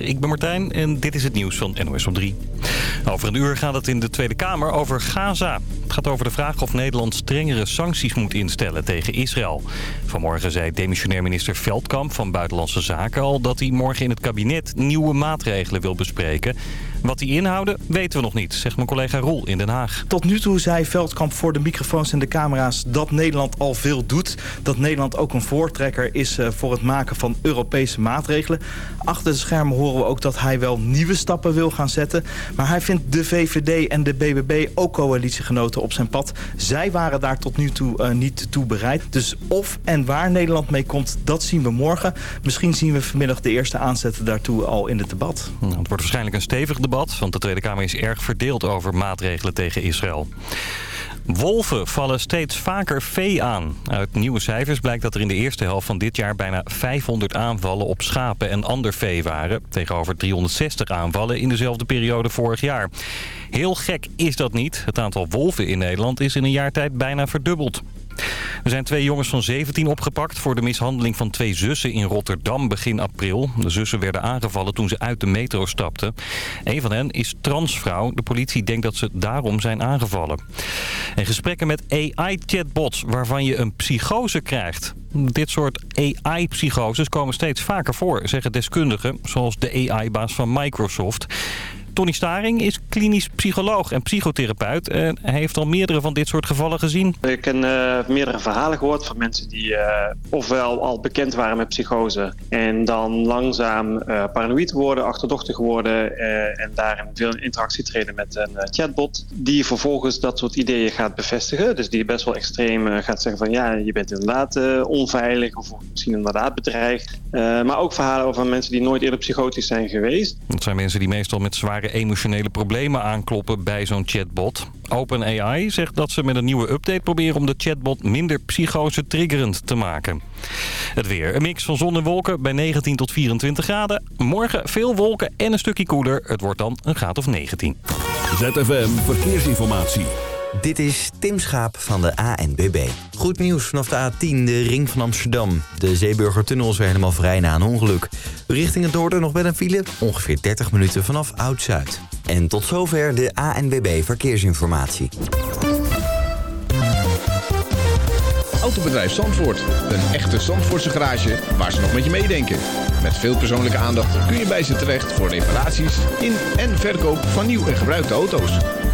Ik ben Martijn en dit is het nieuws van NOS op 3. Over een uur gaat het in de Tweede Kamer over Gaza. Het gaat over de vraag of Nederland strengere sancties moet instellen tegen Israël. Vanmorgen zei demissionair minister Veldkamp van Buitenlandse Zaken al... dat hij morgen in het kabinet nieuwe maatregelen wil bespreken. Wat die inhouden weten we nog niet, zegt mijn collega Roel in Den Haag. Tot nu toe zei Veldkamp voor de microfoons en de camera's dat Nederland al veel doet. Dat Nederland ook een voortrekker is eh, voor het maken van Europese maatregelen. Achter de schermen horen we ook dat hij wel nieuwe stappen wil gaan zetten. Maar hij vindt de VVD en de BBB ook coalitiegenoten op zijn pad. Zij waren daar tot nu toe uh, niet toe bereid. Dus of en waar Nederland mee komt, dat zien we morgen. Misschien zien we vanmiddag de eerste aanzetten daartoe al in het debat. Nou, het wordt waarschijnlijk een stevig debat, want de Tweede Kamer is erg verdeeld over maatregelen tegen Israël. Wolven vallen steeds vaker vee aan. Uit nieuwe cijfers blijkt dat er in de eerste helft van dit jaar bijna 500 aanvallen op schapen en ander vee waren. Tegenover 360 aanvallen in dezelfde periode vorig jaar. Heel gek is dat niet. Het aantal wolven in Nederland is in een jaar tijd bijna verdubbeld. Er zijn twee jongens van 17 opgepakt voor de mishandeling van twee zussen in Rotterdam begin april. De zussen werden aangevallen toen ze uit de metro stapten. Een van hen is transvrouw. De politie denkt dat ze daarom zijn aangevallen. En gesprekken met AI-chatbots waarvan je een psychose krijgt. Dit soort AI-psychoses komen steeds vaker voor, zeggen deskundigen, zoals de AI-baas van Microsoft. Tony Staring is klinisch psycholoog en psychotherapeut. En hij heeft al meerdere van dit soort gevallen gezien. Ik heb uh, meerdere verhalen gehoord van mensen die uh, ofwel al bekend waren met psychose... en dan langzaam uh, paranoïd worden, achterdochtig worden... en daarin veel interactie treden met een chatbot... die vervolgens dat soort ideeën gaat bevestigen. Dus die best wel extreem gaat zeggen van... ja, je bent inderdaad onveilig of misschien inderdaad bedreigd. maar ook verhalen over mensen die nooit eerder psychotisch zijn geweest. Dat zijn mensen die meestal met zware emotionele problemen aankloppen bij zo'n chatbot. OpenAI zegt dat ze met een nieuwe update proberen om de chatbot minder psychose triggerend te maken. Het weer. Een mix van zon en wolken bij 19 tot 24 graden. Morgen veel wolken en een stukje koeler. Het wordt dan een graad of 19. ZFM Verkeersinformatie. Dit is Tim Schaap van de ANBB. Goed nieuws vanaf de A10, de ring van Amsterdam. De Zeeburgertunnel is weer helemaal vrij na een ongeluk. Richting het noorden nog met een file, ongeveer 30 minuten vanaf Oud-Zuid. En tot zover de ANBB Verkeersinformatie. Autobedrijf Zandvoort. Een echte Zandvoortse garage waar ze nog met je meedenken. Met veel persoonlijke aandacht kun je bij ze terecht voor reparaties in en verkoop van nieuw en gebruikte auto's.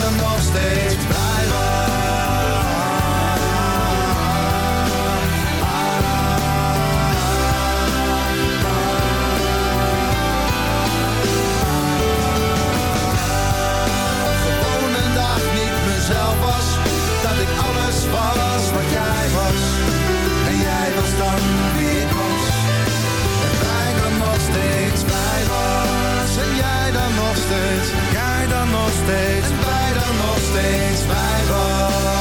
Nog dag niet mezelf was. Dat ik alles was wat jij was. Steeds. Jij dan nog steeds. En wij dan nog steeds wij was.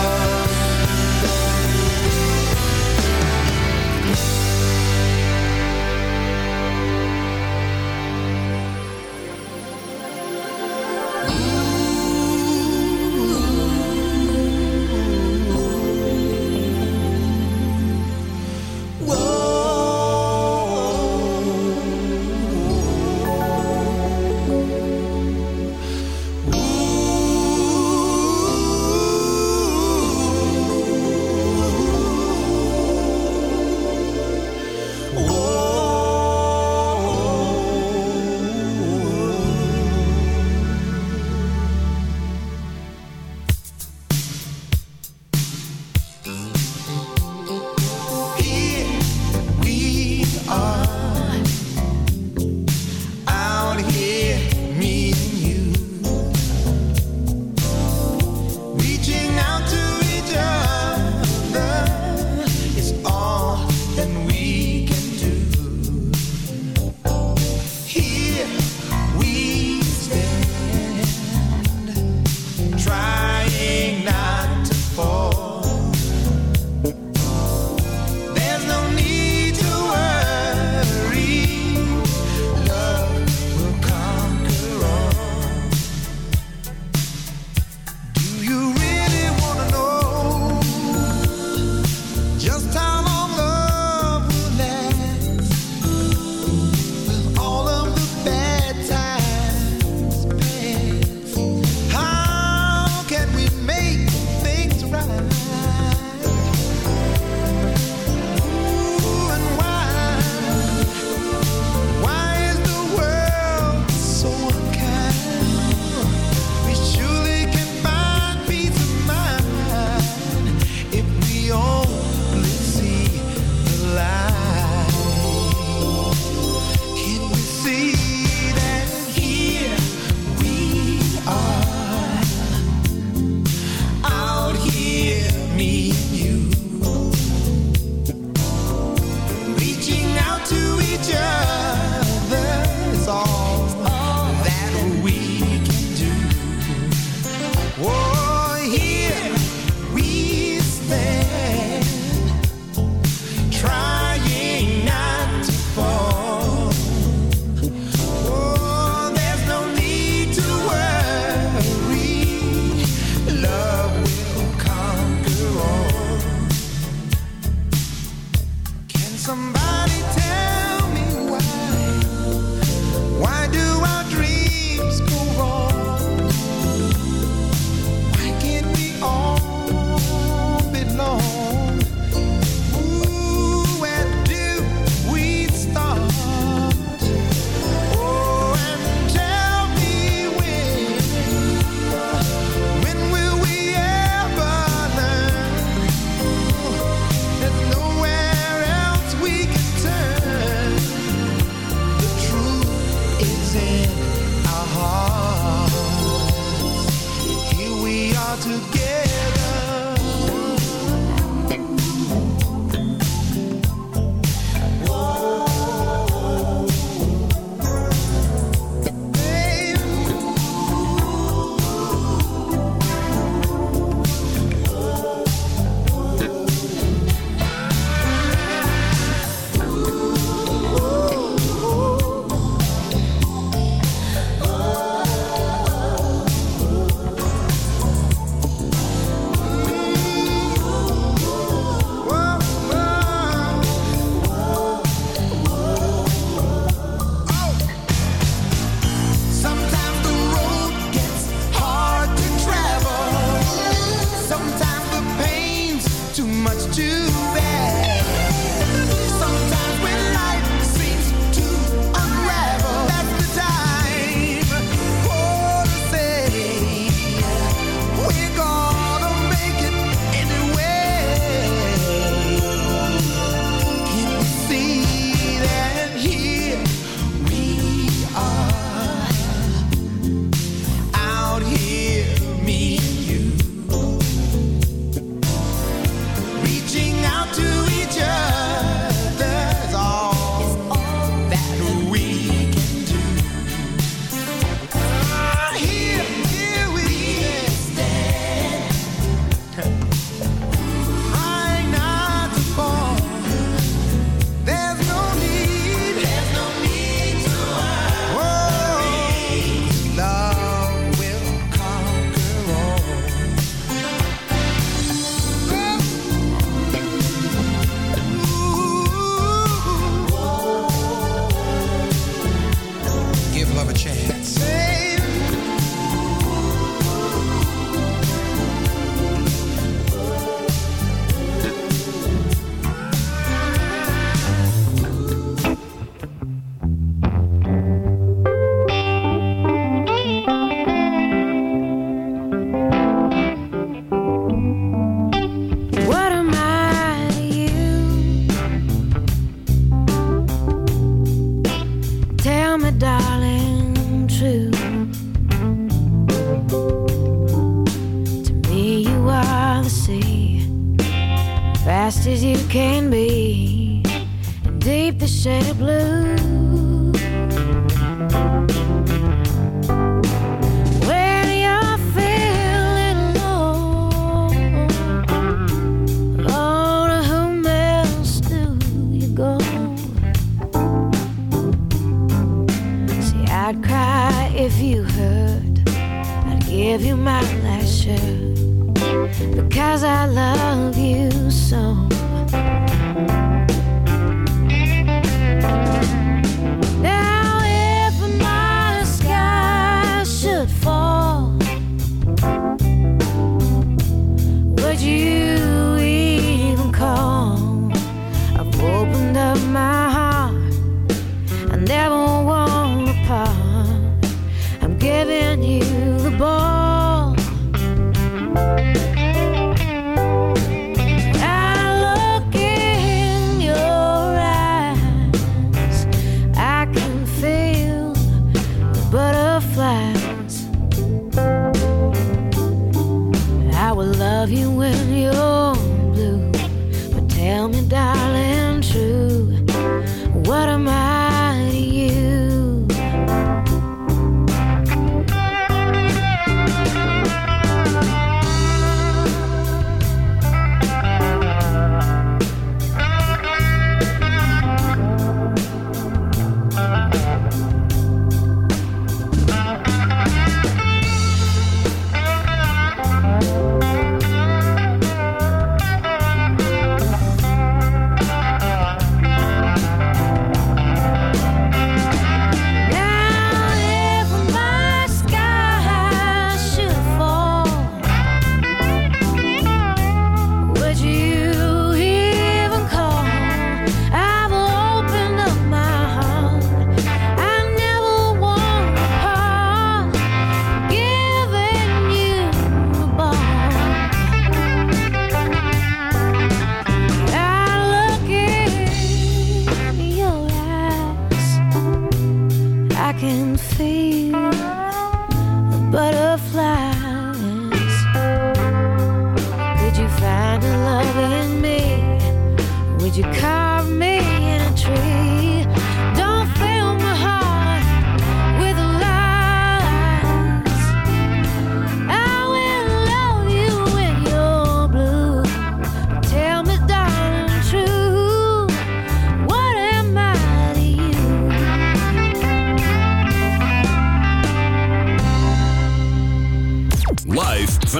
too bad.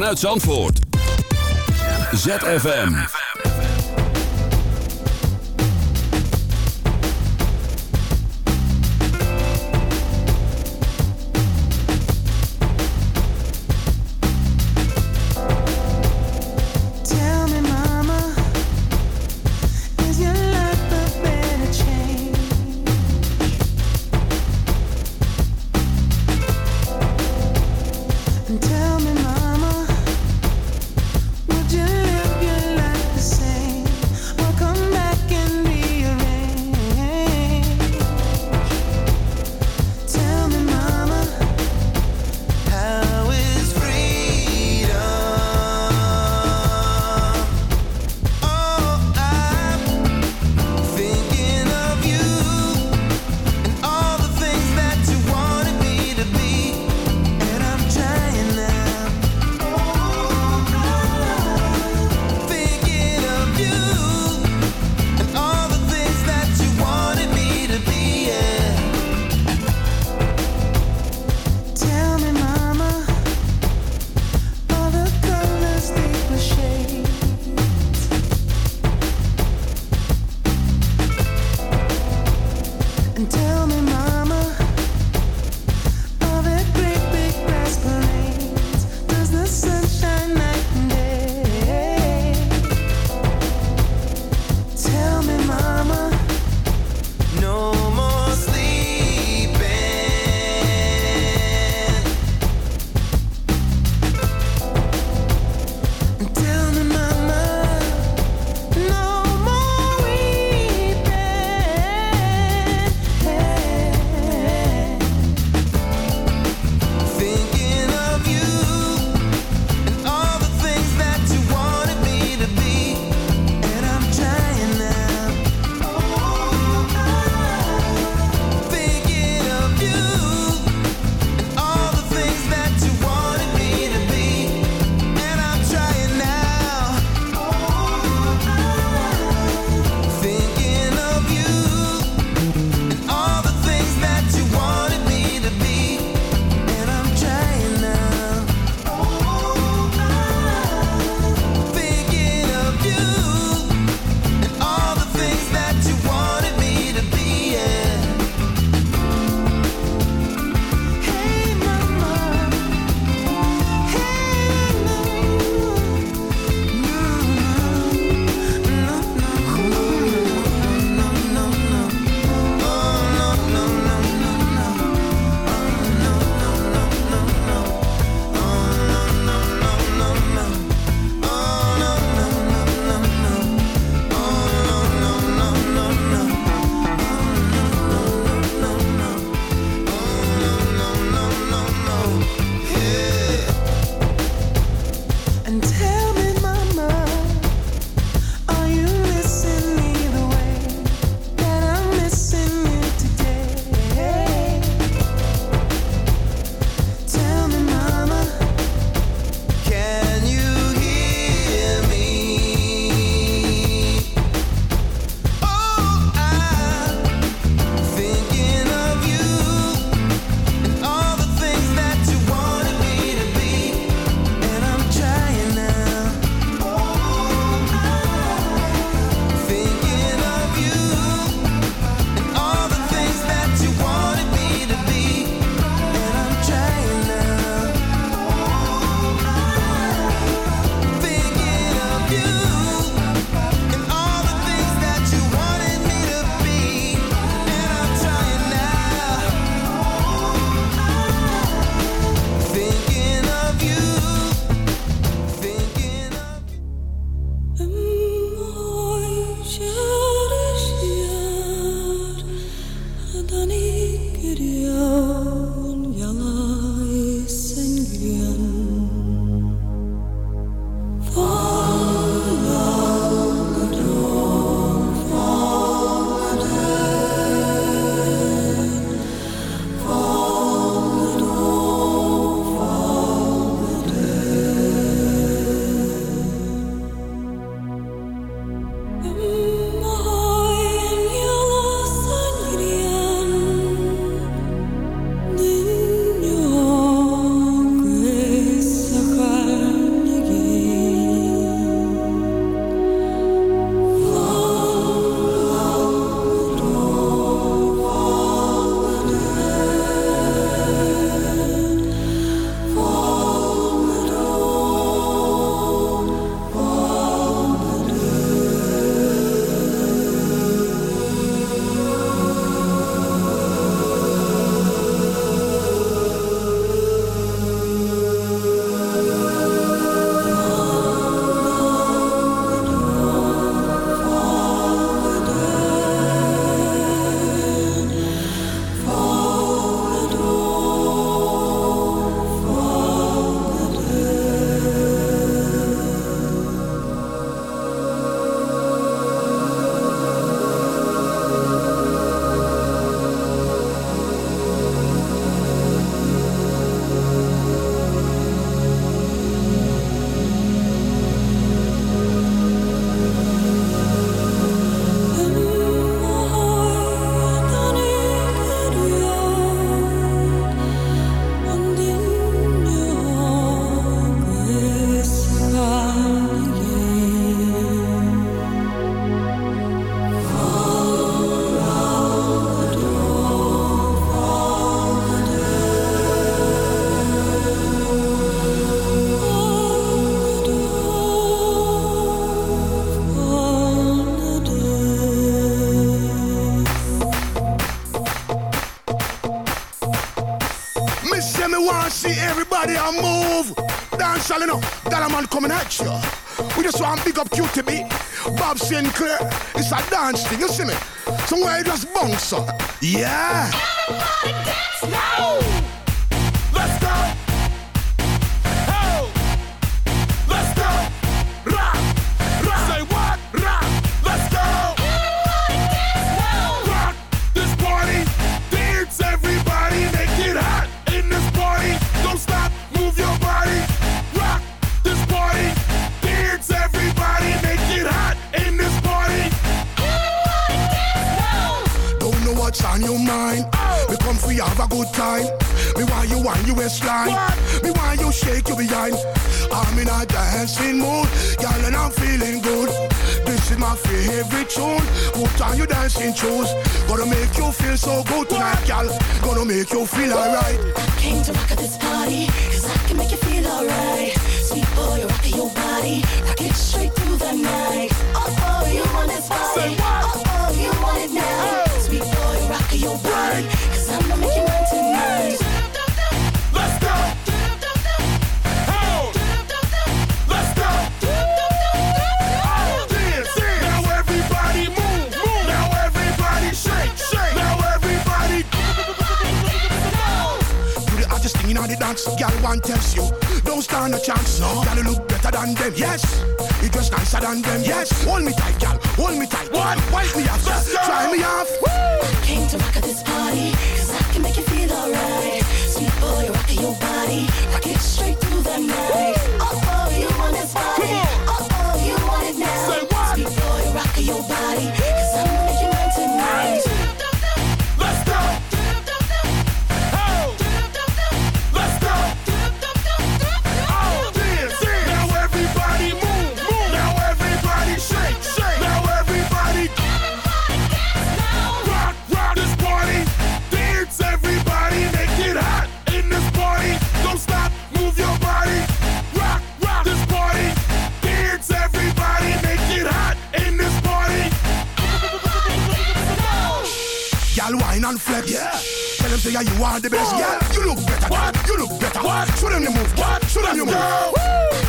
Vanuit Zandvoort. ZFM. Everybody a move. Dance, you know, that man coming at you. We just want big up QTB, Bob Sinclair. It's a dance thing, you see me? Somewhere you just bounce up. Yeah. Everybody dance now. Have a good time. Me want you on your waistline. Me want you shake your behind. I'm in a dancing mood, girl, and I'm feeling good. This is my favorite tune. Put on your dancing shoes. Gonna make you feel so good tonight, girl. Gonna make you feel alright. I Came to rock at this party, cause I can make you feel alright. Sweet boy, rock your body, rock it straight through the night. Oh, oh, you want this body? Oh, oh, you want it now? Sweet boy, rock your body, girl. One tells you, don't stand a chance. No, girl, you look better than them. Yes, you dress nicer than them. Yes, hold me tight, girl. Hold me tight. What? Wipe me off, Let's try me off. I Came to rock at this party, cause I can make you feel alright. Yeah, you are the best. Yeah. You look better. What? You look better. What? Show them you move. What? Show them you move.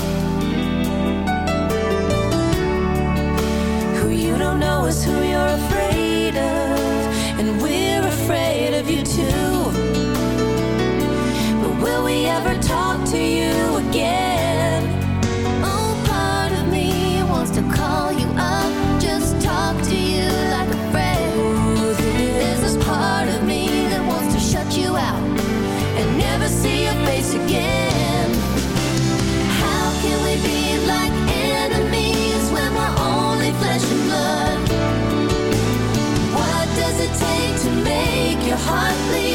know is who you're afraid of, and we're afraid of you too. But will we ever talk to you again? hardly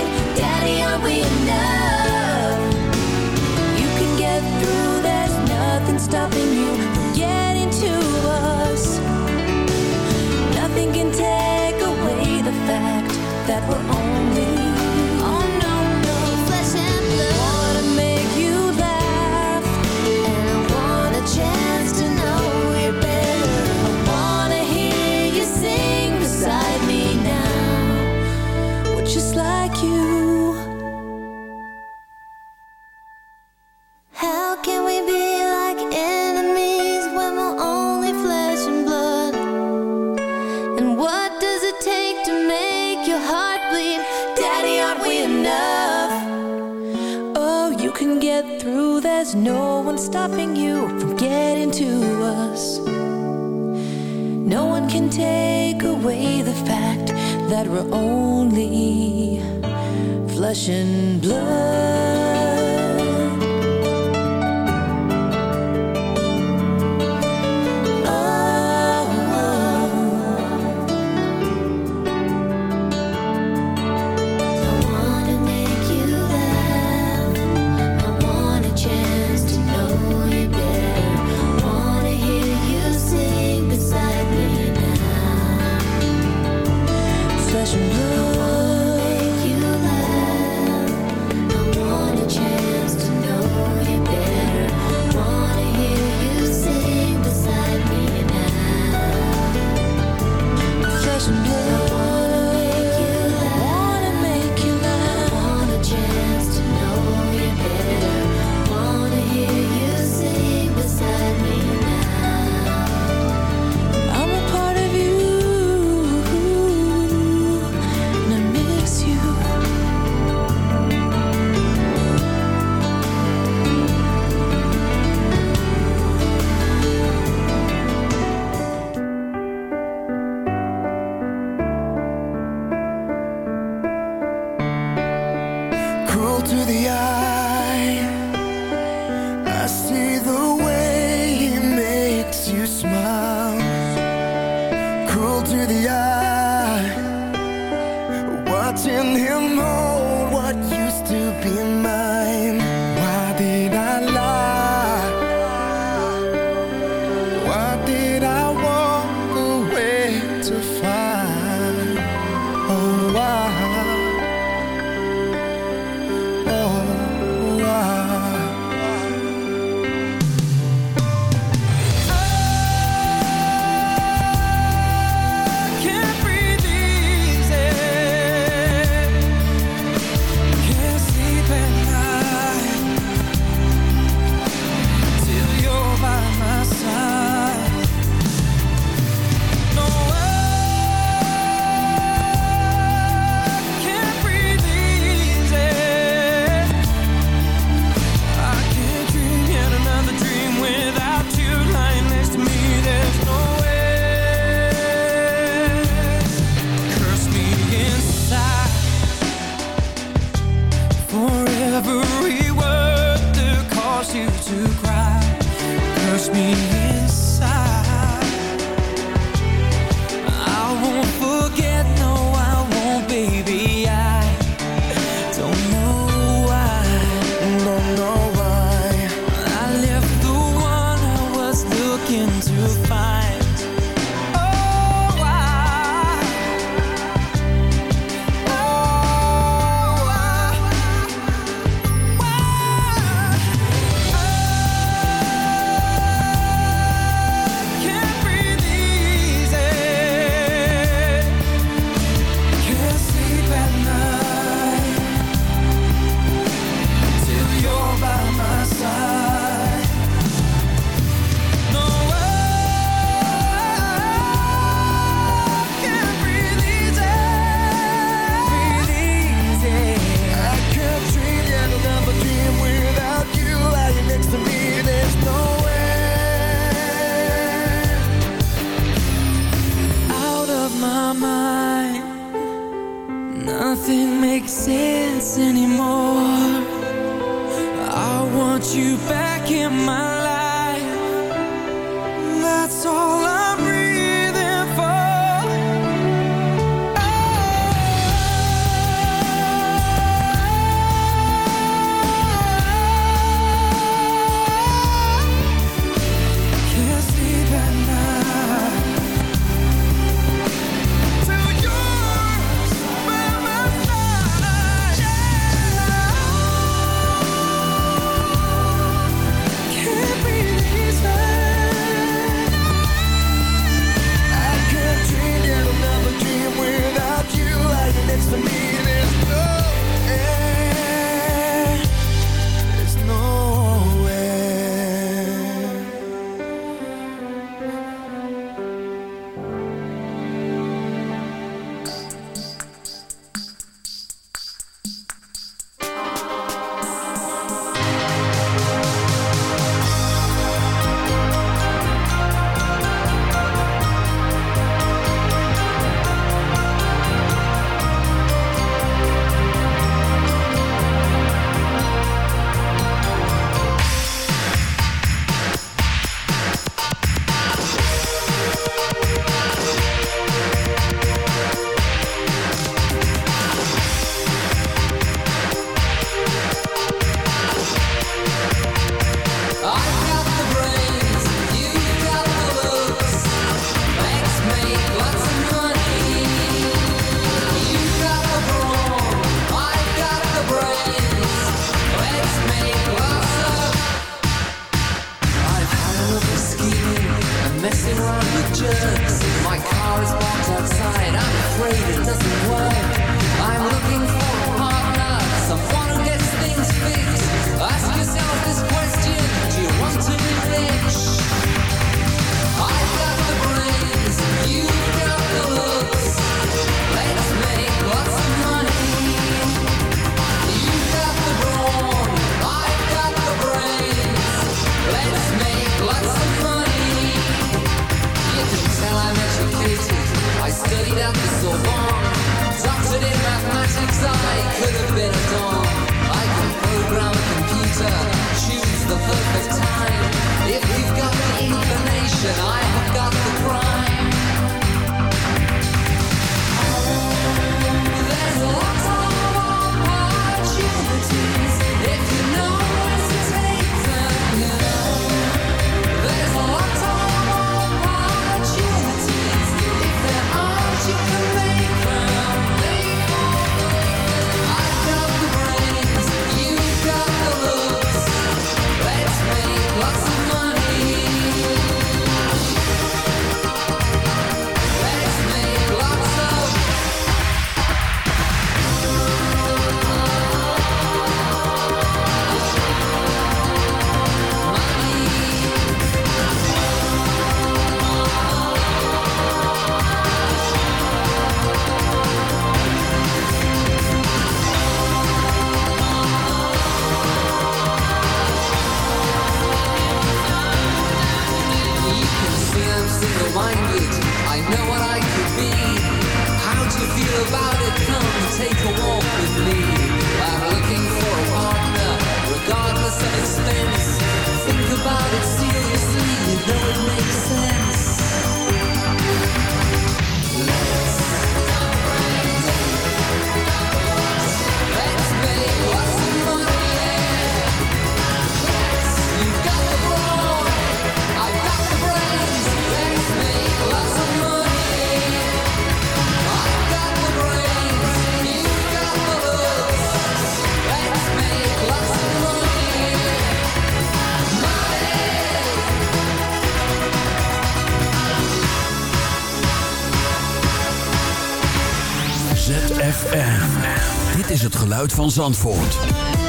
van Zandvoort.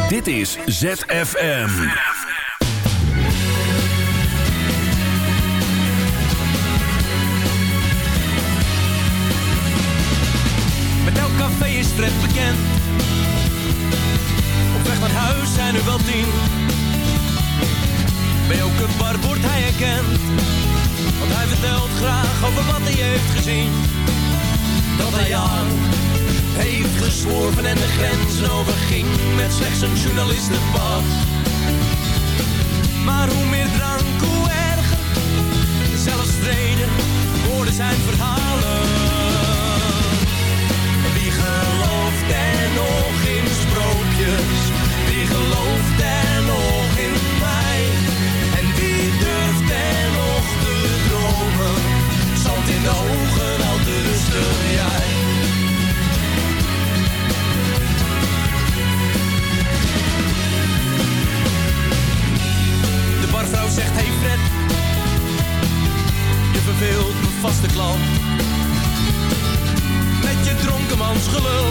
Dit is ZFM. Met elk café is Fred bekend. Op weg naar huis zijn er wel tien. Bij elke bar wordt hij herkend. Want hij vertelt graag over wat hij heeft gezien. Dat hij aan heeft gezworven en de grenzen overging. Met slechts een journalistenpas. Maar hoe meer drank, hoe erger. Zelfs vrede worden zijn verhalen. Zegt, hey Fred, je verveelt mijn vaste klant met je dronkenmansgelul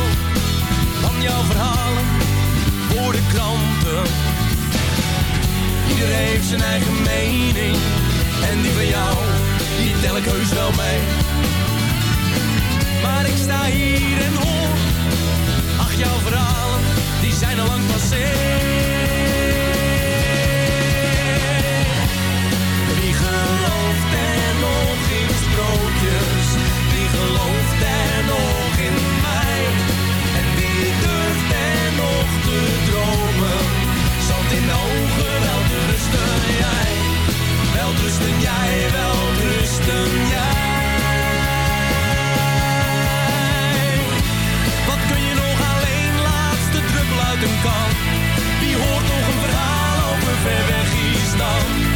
van jouw verhalen voor de kranten. Ieder heeft zijn eigen mening en die van jou, die tel ik heus wel mee. Maar ik sta hier en hoor, ach jouw verhalen, die zijn al lang passé. Gelooft er nog in sprookjes? Wie gelooft er nog in mij? En wie durft er nog te dromen? Zand in de ogen, wel te rusten jij. Wel rusten jij, wel rusten jij. Wat kun je nog alleen, laatste druppel uit kan? Wie hoort nog een verhaal over ver weg Island? Wat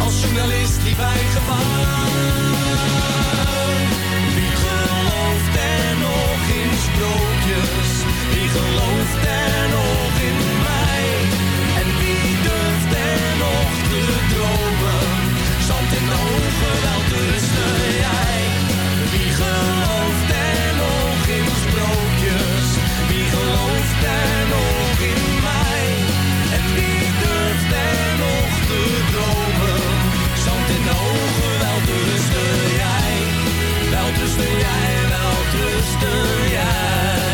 als journalist liep hij gevaar. Wie gelooft er nog in sprookjes? Wie gelooft er nog in mij? En wie durft er nog te dromen? Zand in de ogen, wel rusten, jij wel rusten, jij.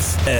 ZFM.